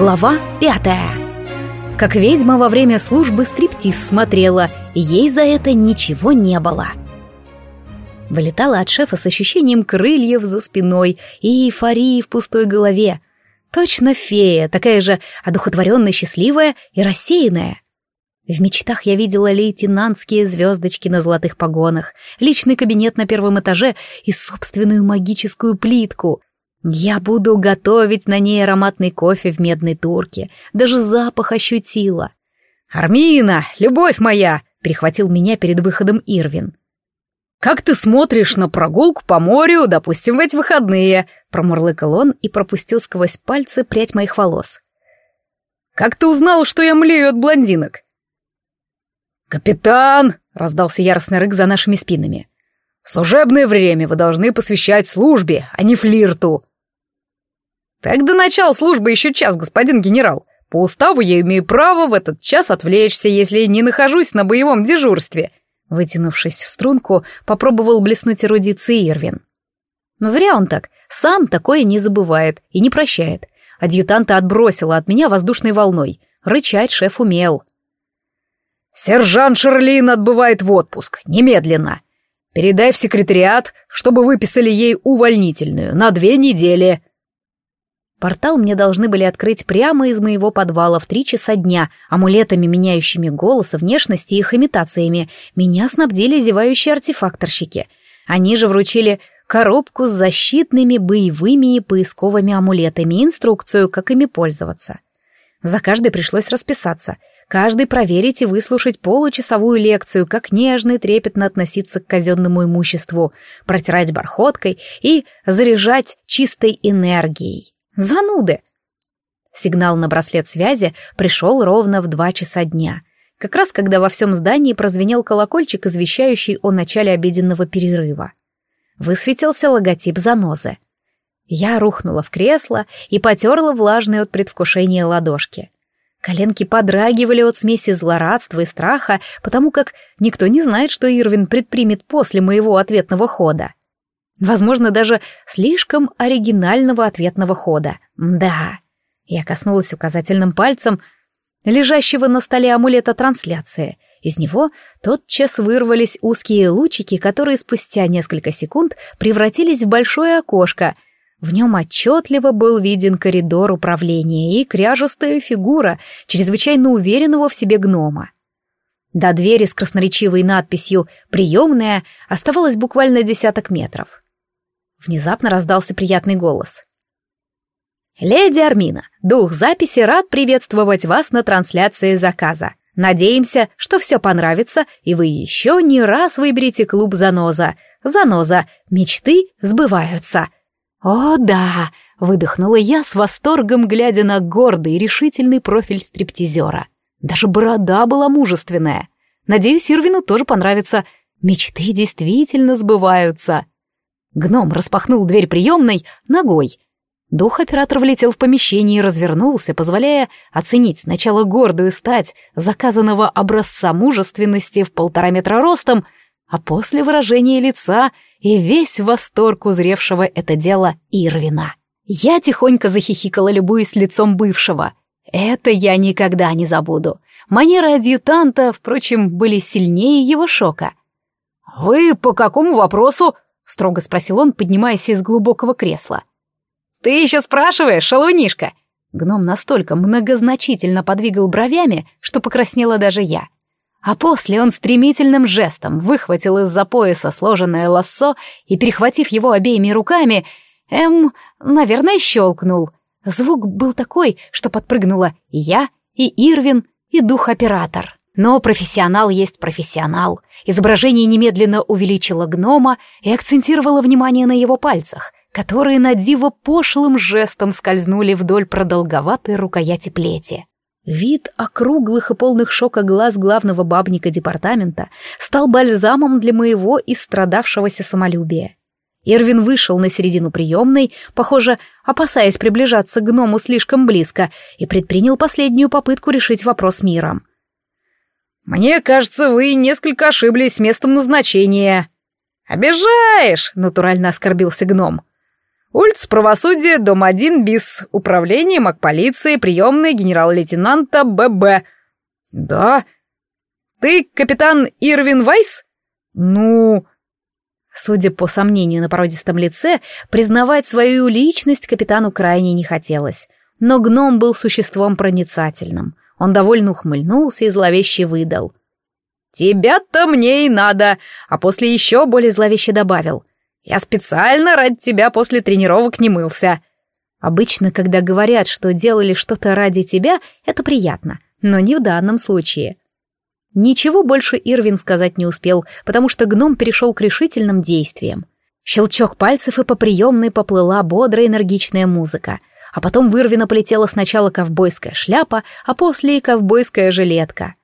Глава 5 Как ведьма во время службы стриптиз смотрела, ей за это ничего не было. Вылетала от шефа с ощущением крыльев за спиной и эйфории в пустой голове. Точно фея, такая же одухотворенно счастливая и рассеянная. В мечтах я видела лейтенантские звездочки на золотых погонах, личный кабинет на первом этаже и собственную магическую плитку — я буду готовить на ней ароматный кофе в медной турке. Даже запах ощутила. «Армина, любовь моя!» — перехватил меня перед выходом Ирвин. «Как ты смотришь на прогулку по морю, допустим, в эти выходные?» — промурлыкал он и пропустил сквозь пальцы прядь моих волос. «Как ты узнал, что я млею от блондинок?» «Капитан!» — раздался яростный рык за нашими спинами. «Служебное время вы должны посвящать службе, а не флирту!» Так до начала службы еще час, господин генерал. По уставу я имею право в этот час отвлечься, если не нахожусь на боевом дежурстве. Вытянувшись в струнку, попробовал блеснуть эрудиции Ирвин. Но зря он так. Сам такое не забывает и не прощает. Адъютанта отбросила от меня воздушной волной. Рычать шеф умел. «Сержант Шерлин отбывает в отпуск. Немедленно. Передай в секретариат, чтобы выписали ей увольнительную на две недели», Портал мне должны были открыть прямо из моего подвала в три часа дня, амулетами, меняющими голоса, внешности и их имитациями. Меня снабдили зевающие артефакторщики. Они же вручили коробку с защитными боевыми и поисковыми амулетами и инструкцию, как ими пользоваться. За каждый пришлось расписаться. Каждый проверить и выслушать получасовую лекцию, как нежно и трепетно относиться к казенному имуществу, протирать бархоткой и заряжать чистой энергией. Зануды!» Сигнал на браслет связи пришел ровно в два часа дня, как раз когда во всем здании прозвенел колокольчик, извещающий о начале обеденного перерыва. Высветился логотип занозы. Я рухнула в кресло и потерла влажные от предвкушения ладошки. Коленки подрагивали от смеси злорадства и страха, потому как никто не знает, что Ирвин предпримет после моего ответного хода. Возможно, даже слишком оригинального ответного хода. Да. Я коснулась указательным пальцем лежащего на столе амулета трансляции. Из него тотчас вырвались узкие лучики, которые спустя несколько секунд превратились в большое окошко. В нем отчетливо был виден коридор управления и кряжестая фигура чрезвычайно уверенного в себе гнома. До двери с красноречивой надписью «Приемная» оставалось буквально десяток метров. Внезапно раздался приятный голос. «Леди Армина, дух записи рад приветствовать вас на трансляции заказа. Надеемся, что все понравится, и вы еще не раз выберете клуб «Заноза». «Заноза. Мечты сбываются». «О, да!» — выдохнула я с восторгом, глядя на гордый и решительный профиль стриптизера. Даже борода была мужественная. Надеюсь, Ирвину тоже понравится. Мечты действительно сбываются. Гном распахнул дверь приемной ногой. Дух оператор влетел в помещение и развернулся, позволяя оценить сначала гордую стать заказанного образца мужественности в полтора метра ростом, а после выражение лица и весь восторг узревшего это дело Ирвина. Я тихонько захихикала, любуясь лицом бывшего. Это я никогда не забуду. Манеры адъютанта, впрочем, были сильнее его шока. «Вы по какому вопросу?» строго спросил он, поднимаясь из глубокого кресла. «Ты еще спрашиваешь, шалунишка?» Гном настолько многозначительно подвигал бровями, что покраснела даже я. А после он стремительным жестом выхватил из-за пояса сложенное лассо и, перехватив его обеими руками, эм, наверное, щелкнул. Звук был такой, что подпрыгнула и я, и Ирвин, и дух-оператор. Но профессионал есть профессионал. Изображение немедленно увеличило гнома и акцентировало внимание на его пальцах, которые на диво пошлым жестом скользнули вдоль продолговатой рукояти плети. Вид округлых и полных шока глаз главного бабника департамента стал бальзамом для моего истрадавшегося самолюбия. Ирвин вышел на середину приемной, похоже, опасаясь приближаться к гному слишком близко, и предпринял последнюю попытку решить вопрос миром. «Мне кажется, вы несколько ошиблись местом назначения». «Обижаешь!» — натурально оскорбился гном. «Улица правосудия, дом 1 БИС, управление МакПолиции, приемный генерал-лейтенанта ББ». «Да?» «Ты капитан Ирвин Вайс?» «Ну...» Судя по сомнению на породистом лице, признавать свою личность капитану крайне не хотелось. Но гном был существом проницательным. Он довольно ухмыльнулся и зловеще выдал. «Тебя-то мне и надо!» А после еще более зловеще добавил. «Я специально ради тебя после тренировок не мылся!» Обычно, когда говорят, что делали что-то ради тебя, это приятно, но не в данном случае. Ничего больше Ирвин сказать не успел, потому что гном перешел к решительным действиям. Щелчок пальцев и по приемной поплыла бодрая энергичная музыка — а потом вырвено полетела сначала ковбойская шляпа, а после и ковбойская жилетка.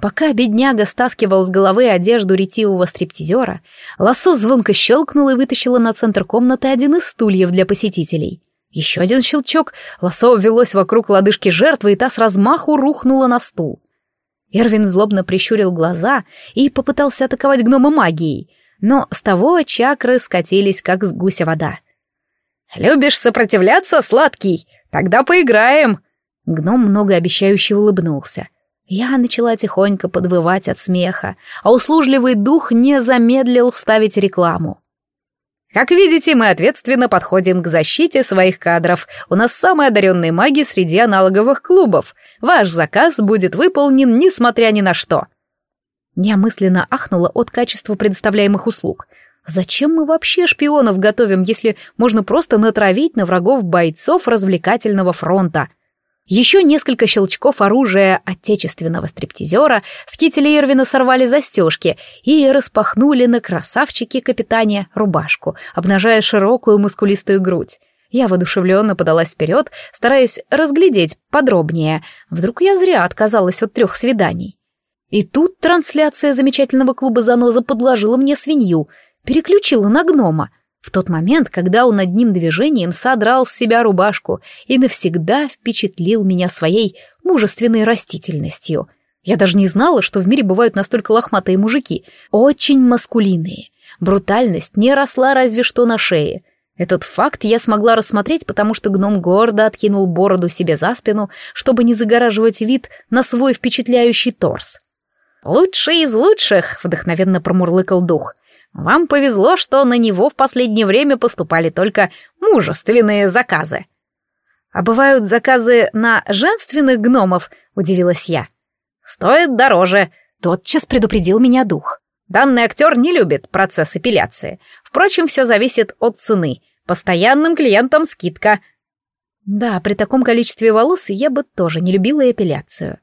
Пока бедняга стаскивал с головы одежду ретивого стриптизера, лосо звонко щелкнул и вытащило на центр комнаты один из стульев для посетителей. Еще один щелчок, лосо велось вокруг лодыжки жертвы, и та с размаху рухнула на стул. Эрвин злобно прищурил глаза и попытался атаковать гнома магией, но с того чакры скатились, как с гуся вода — «Любишь сопротивляться, сладкий? Тогда поиграем!» Гном многообещающе улыбнулся. Я начала тихонько подвывать от смеха, а услужливый дух не замедлил вставить рекламу. Как видите, мы ответственно подходим к защите своих кадров. У нас самые одаренные маги среди аналоговых клубов. Ваш заказ будет выполнен, несмотря ни на что. Я мысленно ахнула от качества предоставляемых услуг. Зачем мы вообще шпионов готовим, если можно просто натравить на врагов бойцов развлекательного фронта? Еще несколько щелчков оружия отечественного стриптизера с кителя Ирвина сорвали застежки и распахнули на красавчике капитане рубашку, обнажая широкую мускулистую грудь. Я воодушевленно подалась вперед, стараясь разглядеть подробнее. Вдруг я зря отказалась от трех свиданий. И тут трансляция замечательного клуба «Заноза» подложила мне свинью — переключила на гнома. В тот момент, когда он одним движением содрал с себя рубашку и навсегда впечатлил меня своей мужественной растительностью. Я даже не знала, что в мире бывают настолько лохматые мужики, очень маскулинные. Брутальность не росла разве что на шее. Этот факт я смогла рассмотреть, потому что гном гордо откинул бороду себе за спину, чтобы не загораживать вид на свой впечатляющий торс. «Лучший из лучших!» — вдохновенно промурлыкал дух — вам повезло, что на него в последнее время поступали только мужественные заказы. А бывают заказы на женственных гномов, удивилась я. Стоит дороже, тотчас предупредил меня дух. Данный актер не любит процесс эпиляции. Впрочем, все зависит от цены. Постоянным клиентам скидка. Да, при таком количестве волос я бы тоже не любила эпиляцию.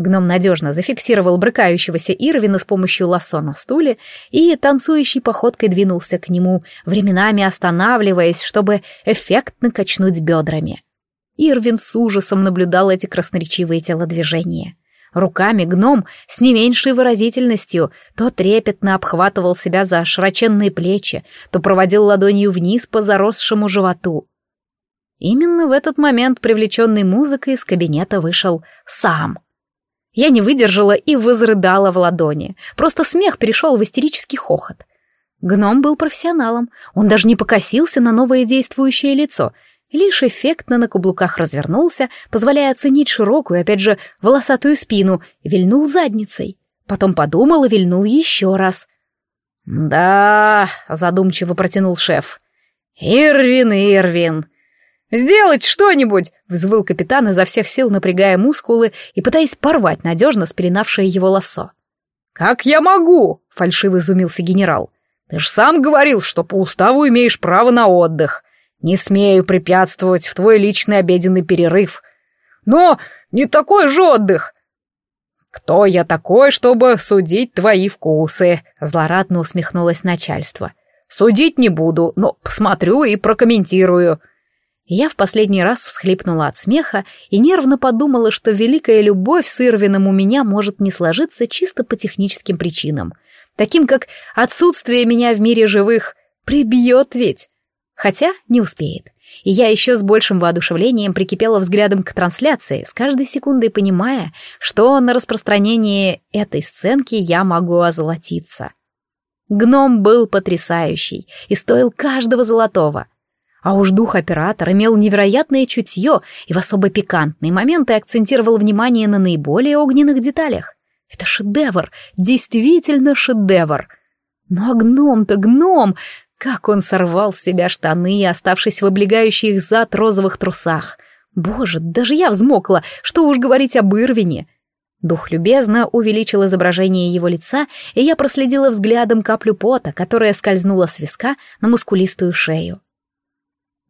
Гном надежно зафиксировал брыкающегося Ирвина с помощью лассо на стуле и танцующей походкой двинулся к нему, временами останавливаясь, чтобы эффектно качнуть бедрами. Ирвин с ужасом наблюдал эти красноречивые телодвижения. Руками гном с не меньшей выразительностью то трепетно обхватывал себя за широченные плечи, то проводил ладонью вниз по заросшему животу. Именно в этот момент, привлеченный музыкой, из кабинета вышел сам — я не выдержала и возрыдала в ладони. Просто смех перешел в истерический хохот. Гном был профессионалом. Он даже не покосился на новое действующее лицо, лишь эффектно на каблуках развернулся, позволяя оценить широкую, опять же, волосатую спину, вильнул задницей. Потом подумал и вильнул еще раз. «Да», — задумчиво протянул шеф, — «Ирвин, Ирвин, «Сделать что-нибудь!» — взвыл капитан изо всех сил, напрягая мускулы и пытаясь порвать надежно спеленавшее его лосо. «Как я могу?» — фальшиво изумился генерал. «Ты же сам говорил, что по уставу имеешь право на отдых. Не смею препятствовать в твой личный обеденный перерыв. Но не такой же отдых!» «Кто я такой, чтобы судить твои вкусы?» — злорадно усмехнулось начальство. «Судить не буду, но посмотрю и прокомментирую». Я в последний раз всхлипнула от смеха и нервно подумала, что великая любовь с Ирвином у меня может не сложиться чисто по техническим причинам, таким как отсутствие меня в мире живых. Прибьет ведь. Хотя не успеет. И я еще с большим воодушевлением прикипела взглядом к трансляции, с каждой секундой понимая, что на распространении этой сценки я могу озолотиться. Гном был потрясающий и стоил каждого золотого. А уж дух оператор имел невероятное чутье и в особо пикантные моменты акцентировал внимание на наиболее огненных деталях. Это шедевр, действительно шедевр. Но гном-то гном! Как он сорвал с себя штаны, оставшись в облегающих их зад розовых трусах. Боже, даже я взмокла, что уж говорить об Ирвине. Дух любезно увеличил изображение его лица, и я проследила взглядом каплю пота, которая скользнула с виска на мускулистую шею.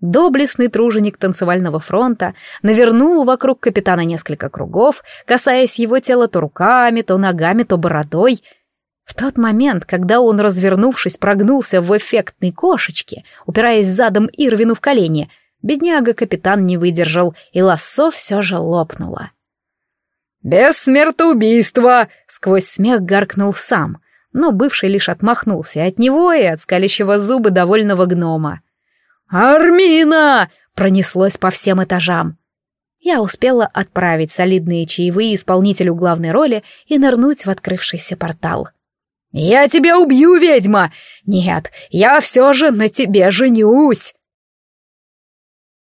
Доблестный труженик танцевального фронта навернул вокруг капитана несколько кругов, касаясь его тела то руками, то ногами, то бородой. В тот момент, когда он, развернувшись, прогнулся в эффектной кошечке, упираясь задом Ирвину в колени, бедняга-капитан не выдержал, и лассо все же лопнуло. «Без смертоубийства!» — сквозь смех гаркнул сам, но бывший лишь отмахнулся от него и от скалящего зубы довольного гнома. «Армина!» — пронеслось по всем этажам. Я успела отправить солидные чаевые исполнителю главной роли и нырнуть в открывшийся портал. «Я тебя убью, ведьма! Нет, я все же на тебе женюсь!»